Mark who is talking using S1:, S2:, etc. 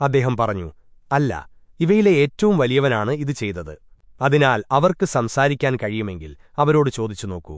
S1: അദ്ദേഹം പറഞ്ഞു അല്ല ഇവയിലെ ഏറ്റവും വലിയവനാണ് ഇത് ചെയ്തത്. അതിനാൽ അവർക്ക് സംസാരിക്കാൻ കഴിയുമെങ്കിൽ അവരോട് ചോദിച്ചു നോക്കൂ.